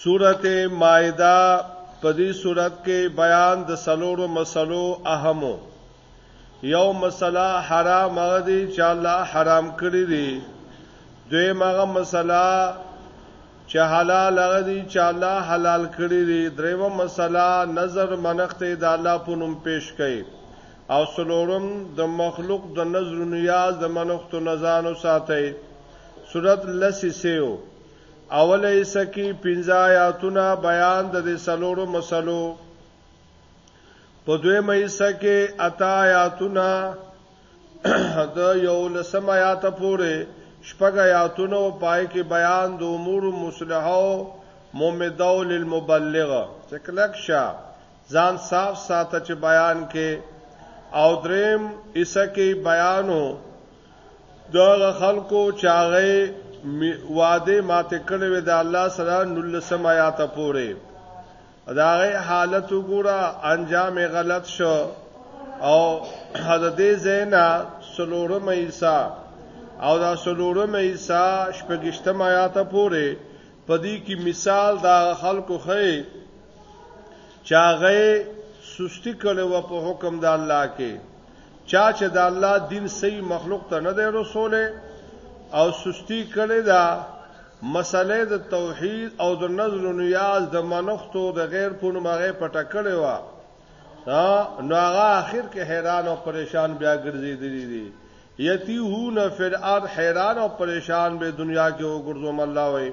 سورته مائده په دې صورت کې بیان د سلورو مسلو اهمو یو مسله حرام هغه دي چې الله حرام کړی دي دوی مغه مسله چې حلال هغه دي چې الله حلال کړی دي دریمه مسله نظر منښت د الله په نوم پیش کړي او سلورم د مخلوق د نظر نیاز د منښت نزان او ساتي سورت لسی سیو اوله ایسه کی پنځه آیاتونه بیان د دې سلورو مسلو په دوی مېسه کې اتا آیاتونه د یو لسم آیات پورې شپږ آیاتونه او پای کې بیان د امور مصلحو ممدو للمبلغ چکلک شاه ځان صاف ساته چې بیان کې او دریم ایسه کې بیانو دغه خلکو چې هغه وعده ماته کړې وې د الله سره نلسم آیات پورې دا غي حالت وګوره انجام غلط شو او د دې زینا سلورم ایسا او دا سلورم ایسا شپږشتم آیات پورې پدې کې مثال دا خلکو خې چاغه سستی کړي و په حکم د الله کې چا چې د الله دین صحیح مخلوق ته نه دی رسوله او سستی کړی دا مسله د توحید او د نظر و نیاز د منښتو د غیر په نومغه پټه کړی و نو هغه اخر کې حیران او پریشان بیا ګرځیدلی دی یتیهون فی الارض حیران او پریشان به دنیا کې وګرځوم الله وای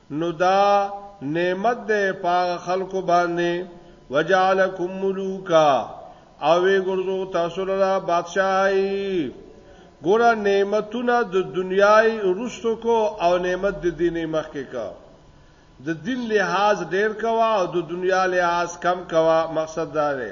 نو دا نعمت ده پاغه خلکو باندې وجعلکم ملوکا او وی ګرځو تاسو لرا بادشاہي ګور نعمتونه د دنیاي رستو کو او نعمت د دیني مخ کې کا د دین لحاظ ډیر کوا او د دنیا لحاظ کم کوا مقصد دا دی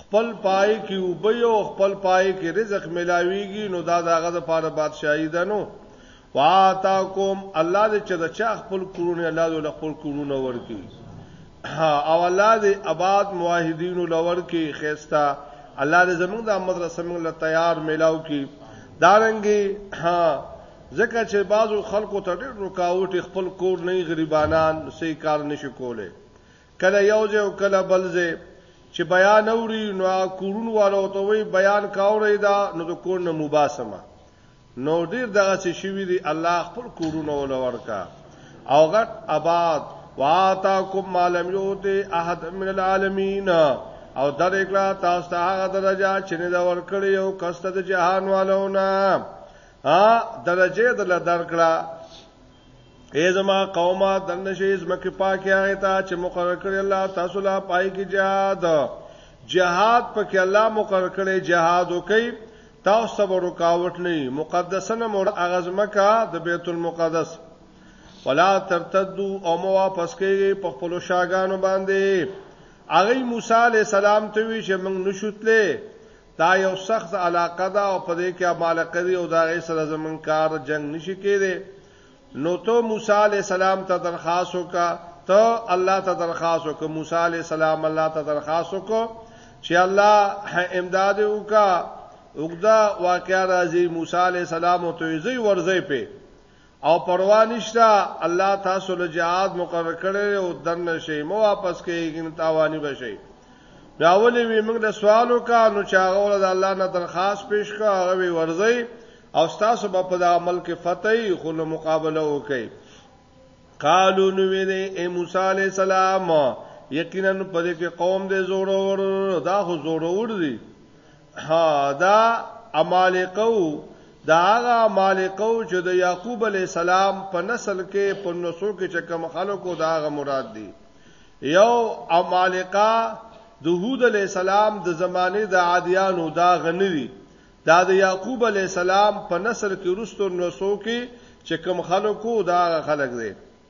خپل پای کې اوبه یو خپل پای کې رزق ملاویږي نو دا داغه د پاره بادشاہي ده نو واتاکم الله دې چې دا چا خپل کورونه الله دې خپل کورونه ورکي او الله دې آباد موحدین لور کې خيستا الله دې زموږ د مدرسې موږ له تیار میلاو کې دارنګي ها ځکه چې بعضو خلکو ته ډېر رکاوټ خپل کور نه غریبانان سې کار نشي کوله کله یو ځای او کله بل ځای چې بیان اوري نو کورون والو ته وی بیان کاوري دا نو د کور نه مباسمه نو ډیر دغه څه شوی دی الله خپل کورون ول ورکا او غټ آباد واتاکم مالم یوتی احد من العالمین او در اکلا تاسو ته هغه درجه چې نه دا ورکړی یو کسته د جهان والو نه ا درجه دل درکړه اے زما قومه دنشي زمکه پاکه هغه ته چې مقرر کړی الله تاسو لا پای کې جهاد جهاد پکې الله مقرر کړی جهاد وکي تاسو صبر رکاوټ نه مقدسنه مور اغزمکه د بیت المقدس ولا ترتدو او مو واپس کېږي په خپل شاګانو باندې هغه موسی عليه السلام ته وی چې موږ نشوتلې دا یو سخت علاقه ده او په دې کې عمالقه دي او دا غي سره زمون کار جنگ نشي کېده نو ته موسی علی السلام ته درخواست وکا ته الله ته درخواست وکا موسی علی السلام الله ته درخواست وکا چې الله امداد وکا وګدا واقعا راځي موسی علی السلام او ته زی ورځي په او پروا نشته الله تاسو له جهاد مقرر کړی او دنه شي مو واپس کیږي نو تاوانی بشي دا ولې وی موږ د سوالو کا نو چاغه ول د الله نه درخواست پیش کا هغه وی ورځي او تاسو په پد عمل کې فتح خو له مقابله وکي قالو نو وی دی اے موسی علی السلام یقینا په دې کې قوم دې زورور دا خو زورور دي ها دا امالقو دا هغه مالقو چې د یعقوب علی السلام په نسل کې په نسو کې چې کوم خلکو دا هغه مراد دي یو امالقا د هود علی السلام د زمانه د عادیانو دا غنوي دا د یعقوب علی السلام په نسل کې رستو نسو کې چې کوم خلکو دا هغه خلک دي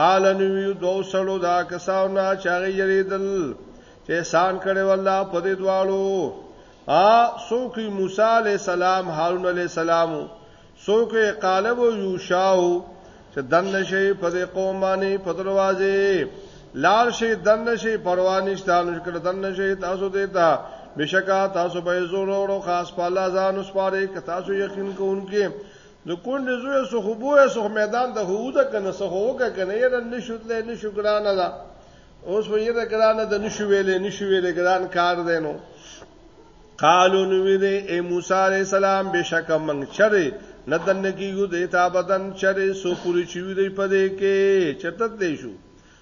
قال نو دو سړو دا کساو نه چاغي یریدل چې احسان کړي والله په دې دوالو ا سوکي موسی عليه السلام هارون عليه السلام سوکي قالب یوشاو چې دنه شي په دې قوم باندې په دروازه لار شي دنه شي پروا نشته نو کړه دنه شي تاسو دې ته بشکا تاسو به زور او خاص په الله ځان وسپاره ک تاسو یقین کوونکې نو کونډې زوی سو خو بوې سو میدان ته هوده کنه سو هوګه کنه یې نن نشوتلې نشو ګرانه ده اوس وې یې ګرانه ده نشو ویلې نشو ویلې ګران کار دی نو قالو نو دې اے موسی عليه السلام بشک من چره ندن کیو دې تا بدن چره سو پوری چوي دې پدې کې چتت دې شو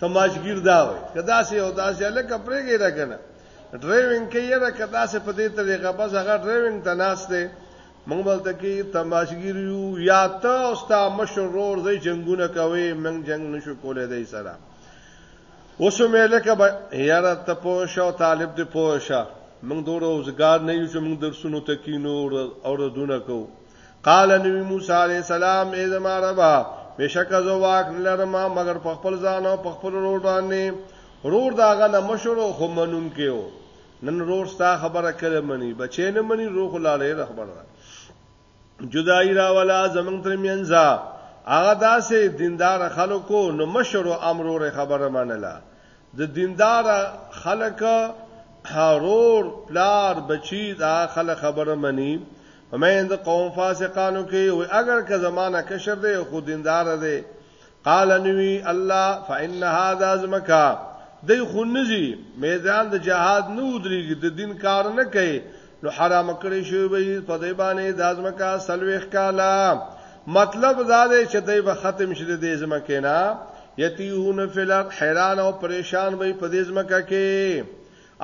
تماشګیر دا وي کدا سه او دا سه لکه پرېږي دا کنه ډرایوینګ کوي دا کدا سه په دې طریقه بس هغه ډرایوینګ ته ناشته موږ بلته کې تماشګیر یو یا ته او ستا مشرور زې جنگونه کوي موږ جنگ نشو کولای دای سره اوس مې لکه یاره ته پوه شو طالب دې پوه شو موږ دوه روزګار نه یو چې موږ درسونو ته کینو او ردونه کوو قال نبی موسی علیہ السلام ای زما ربا بشک زو واک لرم مگر په خپل ځان او په خپل روډ باندې رور داغه نه مشورو خو منون کېو نن رور ستا خبره کړې منی بچې نه منی روخ لاړې خبره جدائی را ولا زمون تر مینځه هغه داسې دیندار خلکو نو مشورو امرور خبره منله د دیندار خلک هارور پلار بچی دا خلک خبره منی همین د قوم فاسقانو کې او اگر که زمانہ کشر دی خو دیندار دی قال نوی الله فإن هذا زمکا دی خونځي میدان د جهاد نه ودرېږي د دین کار نه کوي نو حرام کړی شوی به په دی باندې د ازمکا سلويخ کالا مطلب دا دی چې دی به ختم شې د دې زمکه نه یتیون فلق حیران او پریشان وي په دې زمکه کې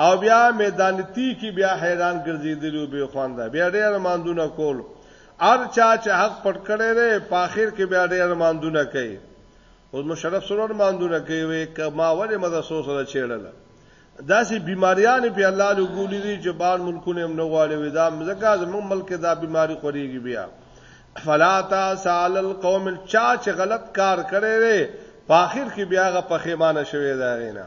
او بیا میدانتی کې بیا حیران ګرځیدلی او به خوند بیا ډیر ماندونه کول ار چا چې حق پټ کړي دی په اخر کې بیا ډیر ماندونه کوي او مشرف سره ماندونه کوي کما ولې مدرسو سره چیړل داسې بیماریان په الله له ګولې دي چې بار ملکونه هم نه غواړي ودا مزګه زموږ ملک دا بیماری خوريږي بیا فلا تاسال القوم چا چې غلط کار کړي دی په اخر کې بیا غ پخېمانه شوی دا غینه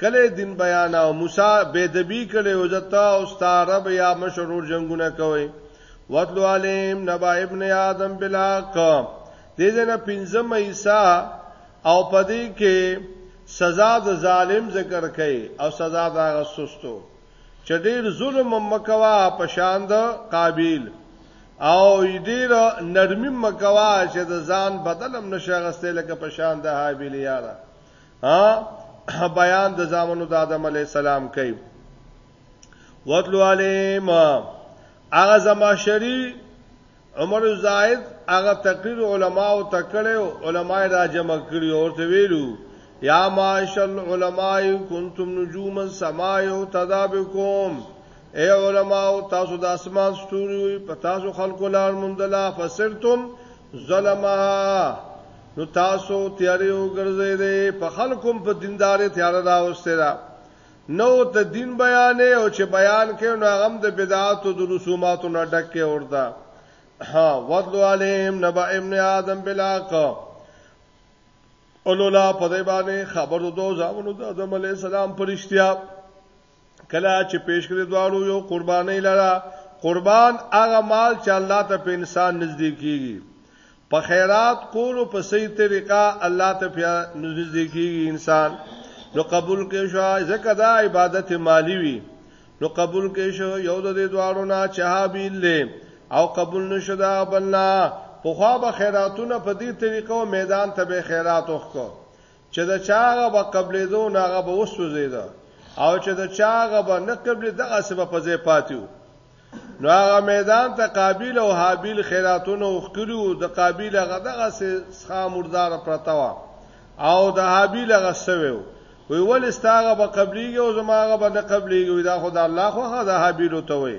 کله دین بیان او موسی بيدبی کړي او زتا او ستا رب یا مشرور جنگونه کوي وتلو علیم نبا ابن آدم بلاک دې جنا پنځم ایسا او پدې کې سزا د ظالم ذکر کړي او سزا د غسستو چې ډېر ظلم مکوا په شان د قابیل او ډېر نرمي مکوا چې د ځان بدلم نشه غسته لکه په شان د حابیل یاره ها بیان د زامنو د آدم علی السلام کوي وتلو علیم هغه زماشری عمر زاید هغه تقریر علما او تکړه علما را جمع کړی او ته ویلو یا معاشر علماء کنتم نجوم السماء تدابکم اے علماء تاسو د اسمان ستوري په تاسو خلکو لار مونږ لا فسرتم ظلمہ نو تاسو تیارې وګرځې دې په خلکم په دیندارې تیار راوستې را نو ته دین بیانې او چې بیان کې نو غم د بدعات او د رسوماتو نه ډک کې ورته ها وضلو علیم نبا ابن آدم بلاق اولولا په دې باندې خبرو دو ځاونو د آدم علی السلام پرشتیا کله چې پیش کړی دوالو یو قرباني لرا قربان هغه مال چې الله ته په انسان نږدې کیږي په خیرات کولو په صحیح طریقه الله ته په نږدې کیږي انسان نو قبول کې شو ځکه دا عبادت مالی وي نو قبول کې شو یو د دې دوالو نه چهابیل له او قبول نشو دا بلنا په خوا به خیراتونه په دې طریقو میدان ته به خیرات وکړو چې د چا هغه به قبلېدو نه هغه به وسوځېده او چې د چا هغه به نه قبلې دغه سبب په ځای پاتیو نو هغه میدان ته قابیل او حابیل خیراتونه وکړو د قابیل هغه دغه څخه مردار پرتا و او د حابیل هغه سویو وی ول استاغه به قبليږي او زماغه به نه قبليږي دا خدای الله خو دا حابیل ته وي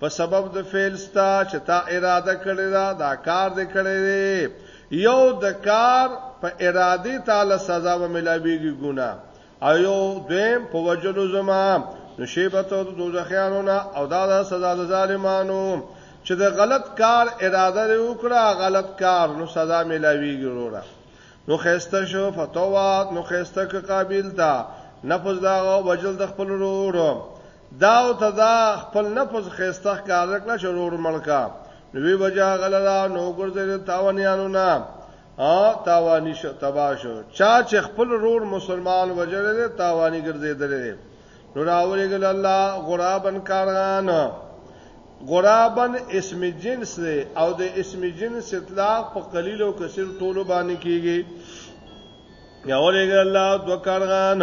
په سبب د فعل ستا چې تا اراده کړې ده دا کار دې کړی دی یو د کار په اراده تعالی سزا و ملاویږي ګنا او یو دویم په وجلو زما نشیبت او دوزخیانو نه او دا د سزا د ظالمانو چې د غلط کار اراده وکړه غلط کار نو سزا ملاویږي وروره نو خسته شو فتوات نو خسته ک قابل تا نفذ دا وجل د خپل وروره داو ته دا خپل نفس خیسته ښکاره کړه چې رور مړ کا نو وی وجا غللا نو ګرځید تاوانیانو نه ا تاوانی شو تبا شو چا چې خپل رور مسلمان وجره ده تاوانی ګرځیدل نو راولېګل الله غرابن کارغان غرابن اسم جنس دی او د اسم جنس اطلاق په قلیل او کثیر ټولو باندې کیږي یاولېګل الله دوکارغان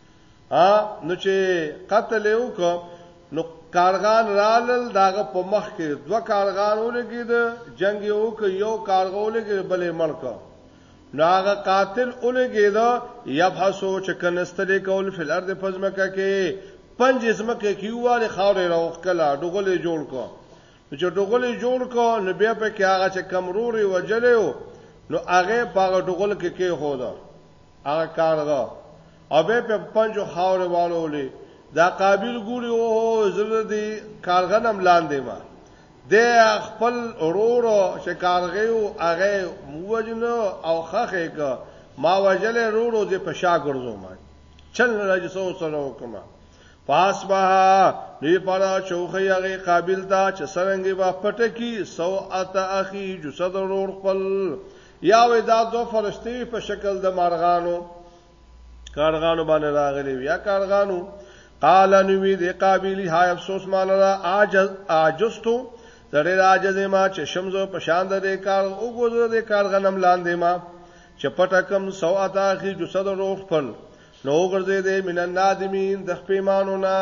ا نو چې قتل یو ک نو کارغان رالل داغه په مخ کې دوه کارغان ولګي د جنگ یو ک یو کارغه ولګي بلې ملک نو هغه قاتل ولګي دا یبحثو چې کنستلې کول فل ارض پزمکه کې پنځه زمکه کې واله خاورې راوخ کلا ډغلې جوړ کو چې ټغلې جوړ کو نو بیا په کې هغه چې کم روري وجلیو نو هغه پاغه ټغل کې کې خو دا هغه کار دا او به په پنځو خاور والولې دا قابل ګوري او زړه دې کارغنم لاندې ما د خپل رور چې کارغه او هغه موجنو او خخه کا ما وجلې رورو دې په شا ګرځو ما چل راځي سو سره وکما پاس به دی پارا چوخی هغه قابل دا چې سرنګ به پټه کی سو اتا اخی جسد ورور خپل یا وې دا دو فرشتي په شکل د مارغانو کارغانو باندې راغلي یا کارغانو قال نوی دی قابلی های افسوس مال را عاجز عاجزتو زړه عاجز ما چې شمزو په شان د کار او ګوزره د کار غنم لاندې ما چې پټه کم سو اتا اخی جسد روح خپل نو ګرځې دې من النادمین د خپېمانو نه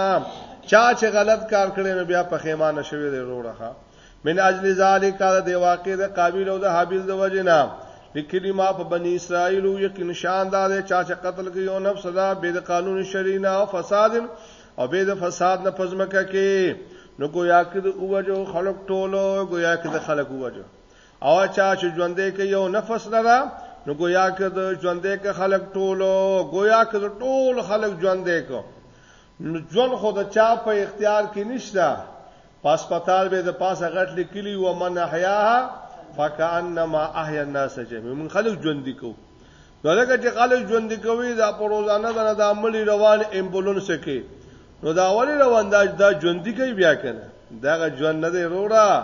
چا چې غلط کار کړی نو بیا په خېمانه شوی دی وروړه من اجل ذالک دا دی واقع د قابیل او د حابیل د وجنا لیکلی ما په بنی اسرائیل یو یک نشان دا دی چا چې قتل کوي او نفس دا به د قانون شرینا او فساد او به د فساد نه پزمکه کې نو گویا کې د اوجو خلق ټولو گویا کې د خلق اوجو او چا چې ژوندې کې یو نفس لرا نو گویا کې د ژوندې کې خلق ټولو گویا کې ټول خلق ژوندې کو نو ژوند خود چا په اختیار کې نشته پاسپتال به د پاسه غټ لیکلی و من احیاها فکانما احیا الناس جميعا من خلق ژوند کو نو لکه چې خلک ژوند کوي دا په روزانه دا د عملی روان امبولانس کې نو دا اولی روان دا ژوند کوي بیا کنه دا ژوند نه دی وروړه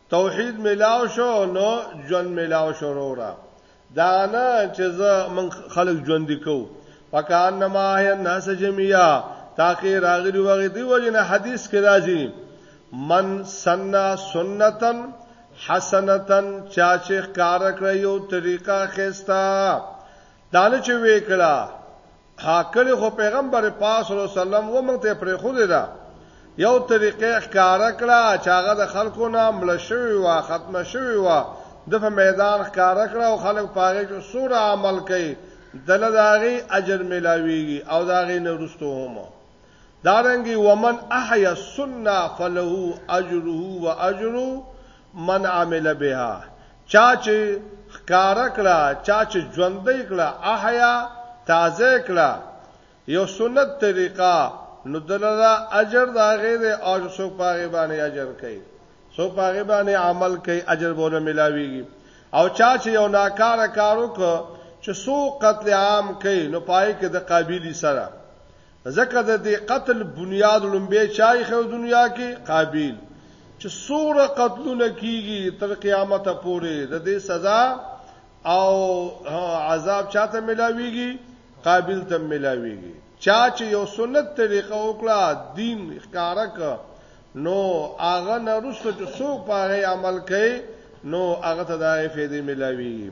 توحید ملاو شو نو ژوند ملاو شو وروره دا نه چې زه من خلک ژوند کو پکان نما هي ناس جميعا تاکي راغلي وغه دی وجنه حدیث کې راځي من سننا سنتن حسنتن چا چې کار کړی یو طریقه خستا دانه چې وکړه ها کړی خو پیغمبر پاک صلی الله علیه وسلم و موږ ته پرې خو دې دا یو طریقې ښکارا کړه چې هغه د خلکو نه مړ شوی و ختم شوی و د په میدان ښکارا کړه او خلک پاره کې سور عمل کوي دله داغي اجر ملاويږي او داغي نه رستو هم دارنګه ومن احیا سنه فله اجره و اجر من عمل بها چا چې ښکار کړه چا چې ژوند کړه احیا تازه کړه یو سنت طریقه نو دلته اجر دا غیر او څوک پاغه باندې اجر کوي څوک پاغه باندې عمل کوي اجر بوله ملاويږي او چا چې یو ناکاره کارو کو چې سو قتل عام کوي نو پای کې د قابلیت سره ځکه د دې قتل بنیاد لومبه چا یې خو دنیا کې قابیل چې سوره قتلونه کیږي تر قیامت پورې د دې سزا او عذاب چاته ملاويږي قابل ته ملاويږي چا چې یو سنت طریقه وکړه دین ښکارک نو هغه نرسته چې څوک پاره عمل کوي نو هغه ته دغه فائدې ملاويږي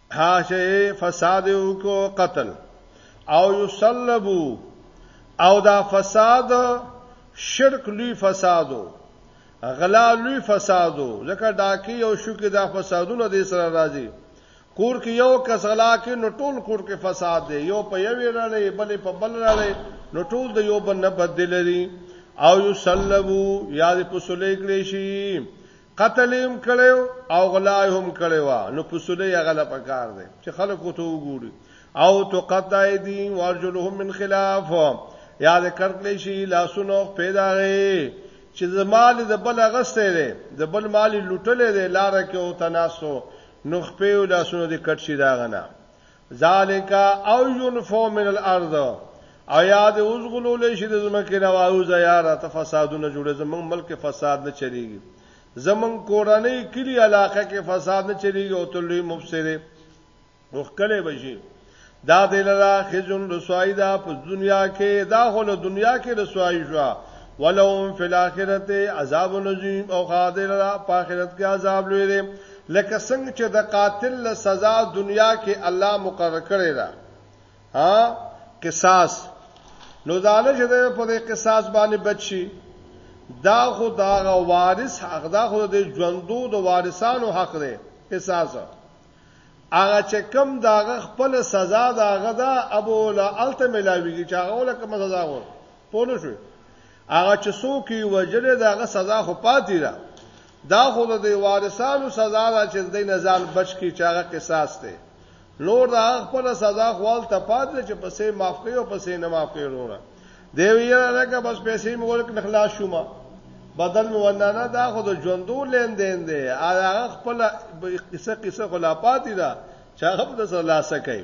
ها شي فساد وکړو قتل او یصلبو او دا فساد شرک لوی فسادو غلا لوی فسادو ځکه ډاکی او شوکې دا فسادونه د سره راځي کور کې یو کس غلا کې نو ټول کور کې فساد دی یو په یوې رړې بلې په بل رړې نو ټول د یو بل نه بدل لري او یو سلبو یا د پسولې کړی شي قتل یې هم کړی وو او غلا یې هم کړې وه، نو په سوله یې هغه له پکار دی چې خلکو ته وګوري. او تقطع ایدیهم وارجلهم من خلاف یا د کټ کړی شي لاسونه او پښې د هغې چې د مال د بل اخیستی دی، د بل مال یې لوټلی دی، لاره کې ورته ناست و، نو پښې او لاسونه دې کټ شي د هغه نه. ذالک او ينفو من الارض او یاد اوس غلولې شي د زمکه نه وایو زیاره ته فسادونه جوړې زمون ملک فساد نه چریږي زمون کورنۍ کلی علاقه کې فساد نه چریږي او تلوي مفسره وکړې بشي دا دلرا خزن رسوایی دا په دنیا کې دا هول دنیا کې رسوایی شو ولهم فی الاخرته عذاب نظیم او خاطر په آخرت کې عذاب لوی دی لکه څنګه چې د قاتل له سزا دنیا کې الله مقرر کړی دا ها قصاص نو دانه چې د په دې قصاص باندې بچي دا خو دا وارث حق دا خو د ژوندو د وارثانو حق دی قصاص هغه چې کم داغه خپل سزا داغه دا ابو لا الته ملاویږي چې هغه له کوم سزا وو پوه شو هغه چې څوک یې وژلې دا غ سزا خو پاتې ده دا خو د دی وارثانو سزا ده چې د نزان بچ کی چاغه قصاص ده نور دا خپل سزا خوال ته پات چې پسې معاف کوي او پسې نه معاف کوي وروره دی ویره نه که بس پیسې مور کې خلاص شوم بدل مو ونانه دا خو د ژوندو لین دین دی هغه خپل قصه قصه خلا پاتې ده چاغه د سزا سکه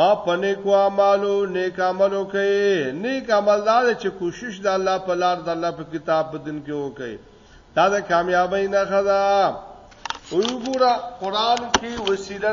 او په نیکو اعمالو نیک عمل وکړي نیک عمل دا دی چې کوشش د الله په لار د الله په کتاب په دین کې وکړي دا د کامیابی نه خدا وګوره قران کې وسیله